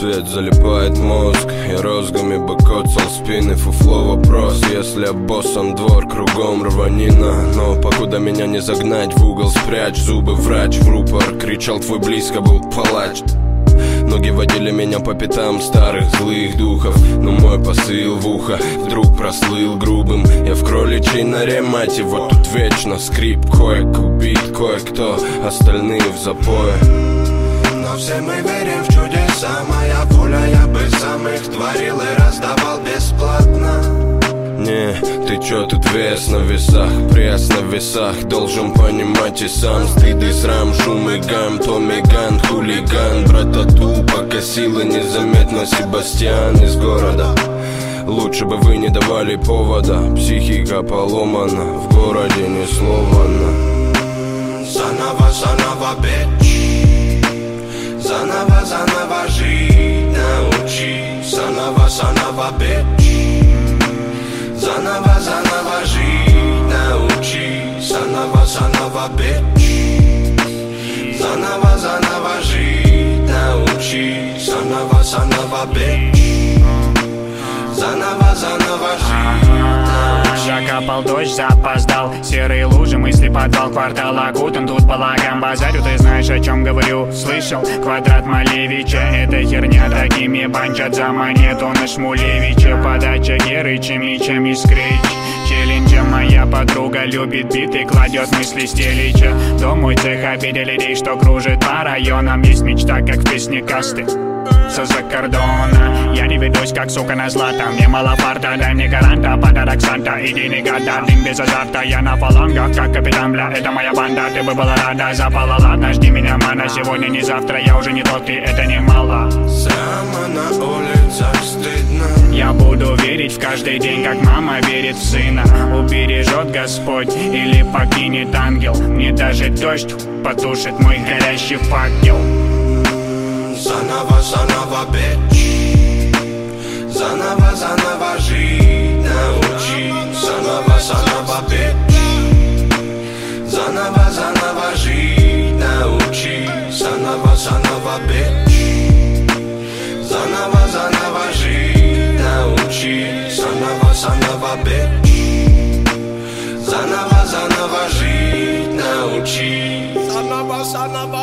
Свет залипает мозг. Я розгами бы спины Фуфло вопрос. Если боссом двор кругом рванина Но покуда меня не загнать в угол Спрячь зубы врач в рупор Кричал твой близко был палач Ноги водили меня по пятам старых злых духов Но мой посыл в ухо вдруг прослыл грубым. Я в кроличьей норе, мать его, тут вечно скрип Коек убит, кое-кто, остальные в запое все мы верим в чудеса. Моя воля, я бы сам их творил и раздавал бесплатно. Не, ты чё тут вес на весах, пресс на весах. Должен понимать и сам. Стыд и срам, шум и гам Томми Ган, хулиган Братату, пока силы незаметно. Себастьян из города. Лучше бы вы не давали повода. Психика поломана, в городе ни слова Заново, заново, бич Zanava, zanava žít naučí Zanava, zanava bitch Zanava, zanava žít naučí Zanava, zanava bitch Zanava, zanava žít Закапал дождь, запоздал. Серые лужи, мысли подвал Квартал окутан, тут балаган базарю. Ты знаешь, о чем говорю, слышал? Квадрат Малевича, это херня. Такими банчат за монету на Шмулевича. Подача Герыча, мечем и скрич Челленджа моя подруга любит биты Кладет мысли стелича. Дом мой цех обидели людей, что кружит по районам. Есть мечта, как в песне касты все за кордона. Я не ведусь, как сука на злато. Мне мало фарта, дай мне гаранта. Подарок Санта, иди не гада Дым без азарта, я на фалангах Как капитан, бля, это моя банда Ты бы была рада, запала, ладно, жди меня, мана. Сегодня, не завтра, я уже не тот, ты, это немало. Сама на улицах стыдно. Я буду верить в каждый день, как мама верит в сына. Убережет Господь или покинет ангел. Мне даже дождь потушит мой горящий факел заново, бич Заново, заново жить научи Заново, заново, бич Заново, заново жить научи Заново, заново, бич Заново, заново жить научи Заново, заново, бич Заново, заново жить научи Заново, заново